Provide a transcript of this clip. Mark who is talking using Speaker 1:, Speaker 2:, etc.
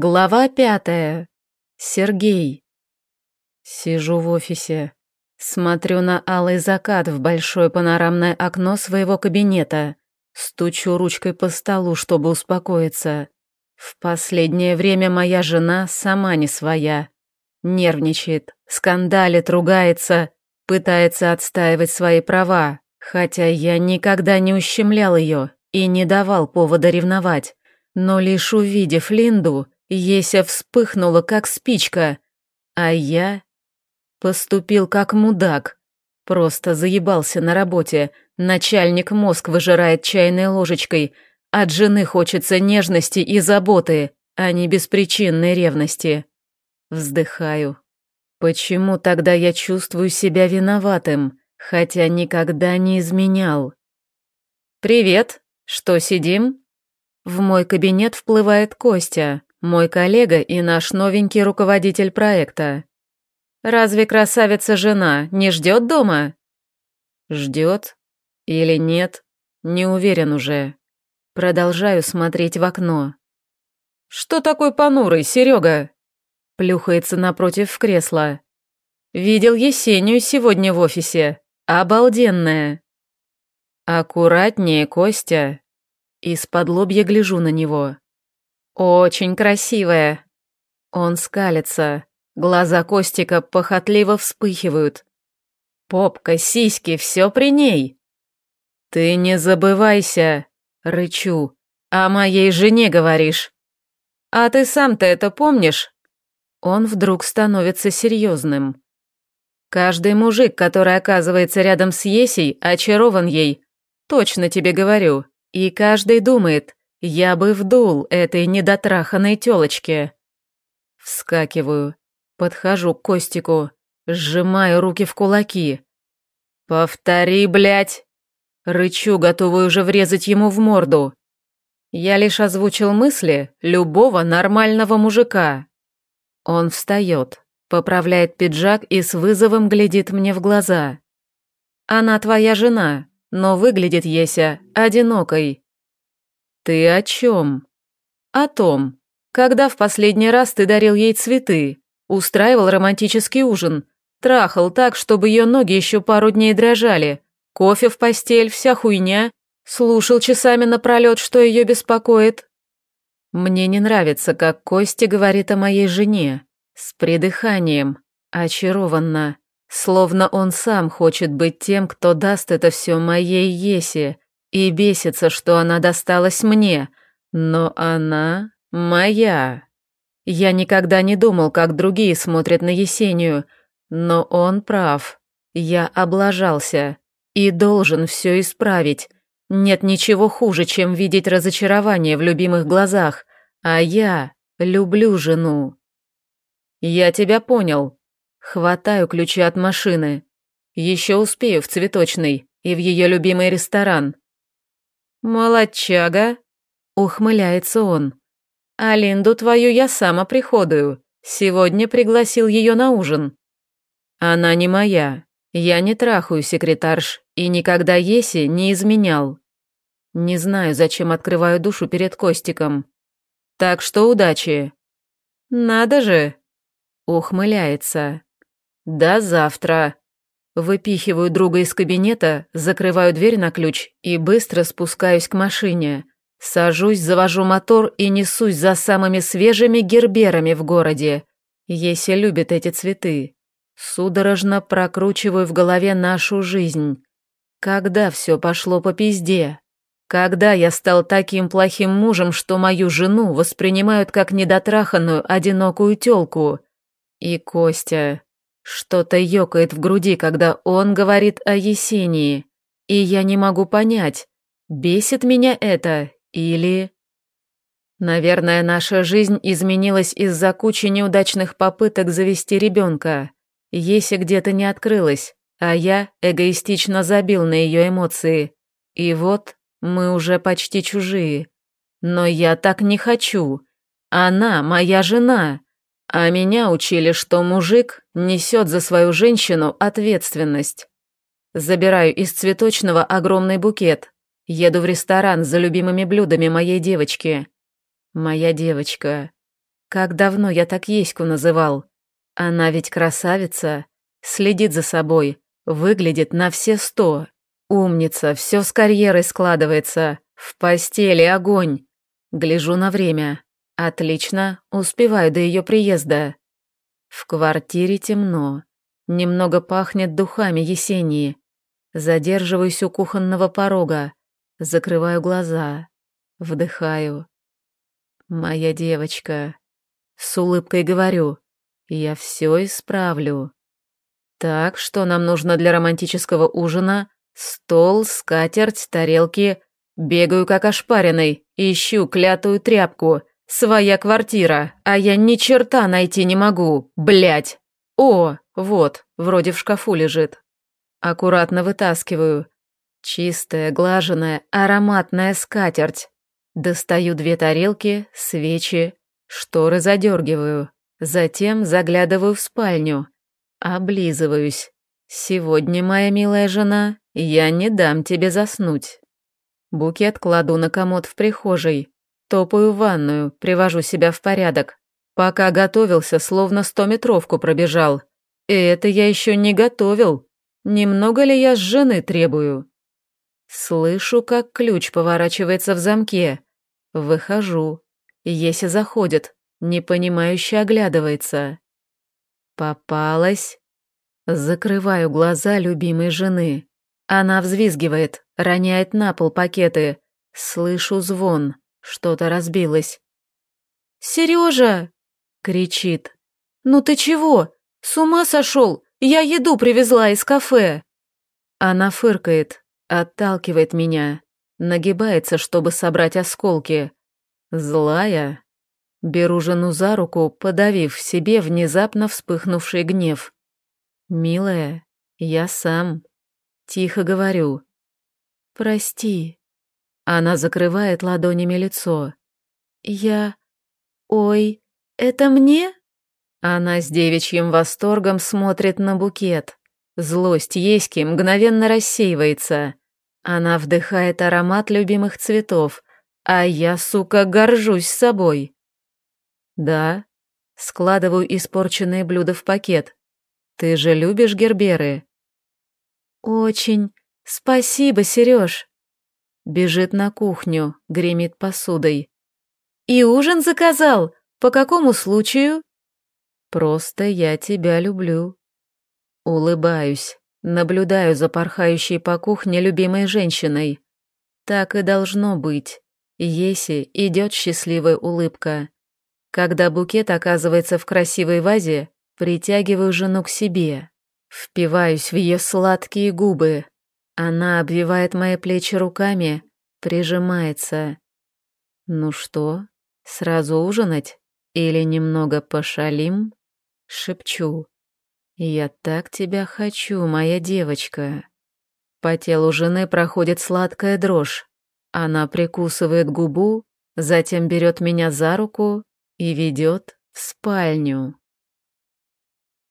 Speaker 1: Глава пятая. Сергей. Сижу в офисе. Смотрю на алый закат в большое панорамное окно своего кабинета. Стучу ручкой по столу, чтобы успокоиться. В последнее время моя жена сама не своя. Нервничает, скандалит, ругается, пытается отстаивать свои права, хотя я никогда не ущемлял ее и не давал повода ревновать. Но лишь увидев Линду, Еся вспыхнула, как спичка, а я поступил как мудак. Просто заебался на работе, начальник мозг выжирает чайной ложечкой, от жены хочется нежности и заботы, а не беспричинной ревности. Вздыхаю. Почему тогда я чувствую себя виноватым, хотя никогда не изменял? «Привет, что сидим?» В мой кабинет вплывает Костя мой коллега и наш новенький руководитель проекта. Разве красавица-жена не ждет дома? Ждет или нет, не уверен уже. Продолжаю смотреть в окно. Что такой понурый, Серега? Плюхается напротив в кресло. Видел Есению сегодня в офисе. Обалденная. Аккуратнее, Костя. Из-под лобья гляжу на него. «Очень красивая». Он скалится. Глаза Костика похотливо вспыхивают. «Попка, сиськи, все при ней». «Ты не забывайся», — рычу. «О моей жене говоришь». «А ты сам-то это помнишь?» Он вдруг становится серьезным. Каждый мужик, который оказывается рядом с Есей, очарован ей. Точно тебе говорю. И каждый думает, я бы вдул этой недотраханной тёлочке. Вскакиваю, подхожу к Костику, сжимаю руки в кулаки. «Повтори, блядь!» Рычу, готовый уже врезать ему в морду. Я лишь озвучил мысли любого нормального мужика. Он встает, поправляет пиджак и с вызовом глядит мне в глаза. «Она твоя жена, но выглядит Еся одинокой. «Ты о чем?» «О том. Когда в последний раз ты дарил ей цветы, устраивал романтический ужин, трахал так, чтобы ее ноги еще пару дней дрожали, кофе в постель, вся хуйня, слушал часами напролет, что ее беспокоит». Мне не нравится, как Костя говорит о моей жене. С придыханием, очарованно, словно он сам хочет быть тем, кто даст это все моей Есе, и бесится, что она досталась мне, но она моя. Я никогда не думал, как другие смотрят на Есению, но он прав. Я облажался и должен все исправить. Нет ничего хуже, чем видеть разочарование в любимых глазах, а я люблю жену. Я тебя понял. Хватаю ключи от машины. Еще успею в цветочный и в ее любимый ресторан. «Молодчага», — ухмыляется он. «А Линду твою я сама приходую. Сегодня пригласил ее на ужин». «Она не моя. Я не трахаю секретарш и никогда Еси не изменял. Не знаю, зачем открываю душу перед Костиком. Так что удачи». «Надо же!» — ухмыляется. «До завтра», Выпихиваю друга из кабинета, закрываю дверь на ключ и быстро спускаюсь к машине. Сажусь, завожу мотор и несусь за самыми свежими герберами в городе. Еся любит эти цветы. Судорожно прокручиваю в голове нашу жизнь. Когда все пошло по пизде? Когда я стал таким плохим мужем, что мою жену воспринимают как недотраханную, одинокую тёлку? И Костя... Что-то ёкает в груди, когда он говорит о Есении, и я не могу понять, бесит меня это или... Наверное, наша жизнь изменилась из-за кучи неудачных попыток завести ребенка. Еся где-то не открылась, а я эгоистично забил на ее эмоции. И вот мы уже почти чужие. Но я так не хочу. Она моя жена. А меня учили, что мужик несет за свою женщину ответственность. Забираю из цветочного огромный букет. Еду в ресторан за любимыми блюдами моей девочки. Моя девочка. Как давно я так Еську называл? Она ведь красавица, следит за собой, выглядит на все сто. Умница, все с карьерой складывается, в постели огонь. Гляжу на время. Отлично, успеваю до ее приезда. В квартире темно. Немного пахнет духами Есении. Задерживаюсь у кухонного порога. Закрываю глаза. Вдыхаю. Моя девочка. С улыбкой говорю. Я все исправлю. Так, что нам нужно для романтического ужина? Стол, скатерть, тарелки. Бегаю как ошпаренный, ищу клятую тряпку. Своя квартира, а я ни черта найти не могу, блять. О, вот, вроде в шкафу лежит. Аккуратно вытаскиваю. Чистая, глаженная, ароматная скатерть. Достаю две тарелки, свечи, шторы задергиваю. Затем заглядываю в спальню. Облизываюсь. Сегодня, моя милая жена, я не дам тебе заснуть. Букет кладу на комод в прихожей. Топаю в ванную, привожу себя в порядок. Пока готовился, словно стометровку пробежал. И это я еще не готовил. Немного ли я с жены требую? Слышу, как ключ поворачивается в замке. Выхожу. Еся заходит, непонимающе оглядывается. Попалась. Закрываю глаза любимой жены. Она взвизгивает, роняет на пол пакеты. Слышу звон, что-то разбилось. «Сережа!» — кричит. «Ну ты чего? С ума сошел? Я еду привезла из кафе!» Она фыркает, отталкивает меня, нагибается, чтобы собрать осколки. Злая. Беру жену за руку, подавив в себе внезапно вспыхнувший гнев. «Милая, я сам». Тихо говорю. «Прости». Она закрывает ладонями лицо. «Я... Ой, это мне?» Она с девичьим восторгом смотрит на букет. Злость Еськи мгновенно рассеивается. Она вдыхает аромат любимых цветов, а я, сука, горжусь собой. Да, складываю испорченные блюда в пакет. Ты же любишь герберы? Очень. Спасибо, Сереж. Бежит на кухню, гремит посудой. И ужин заказал. По какому случаю? Просто я тебя люблю. Улыбаюсь, наблюдаю за порхающей по кухне любимой женщиной. Так и должно быть. Еси идет счастливая улыбка. Когда букет оказывается в красивой вазе, притягиваю жену к себе. Впиваюсь в ее сладкие губы. Она обвивает мои плечи руками, прижимается. Ну что, сразу ужинать? Или немного пошалим? Шепчу. «Я так тебя хочу, моя девочка». По телу жены проходит сладкая дрожь. Она прикусывает губу, затем берет меня за руку и ведет в спальню.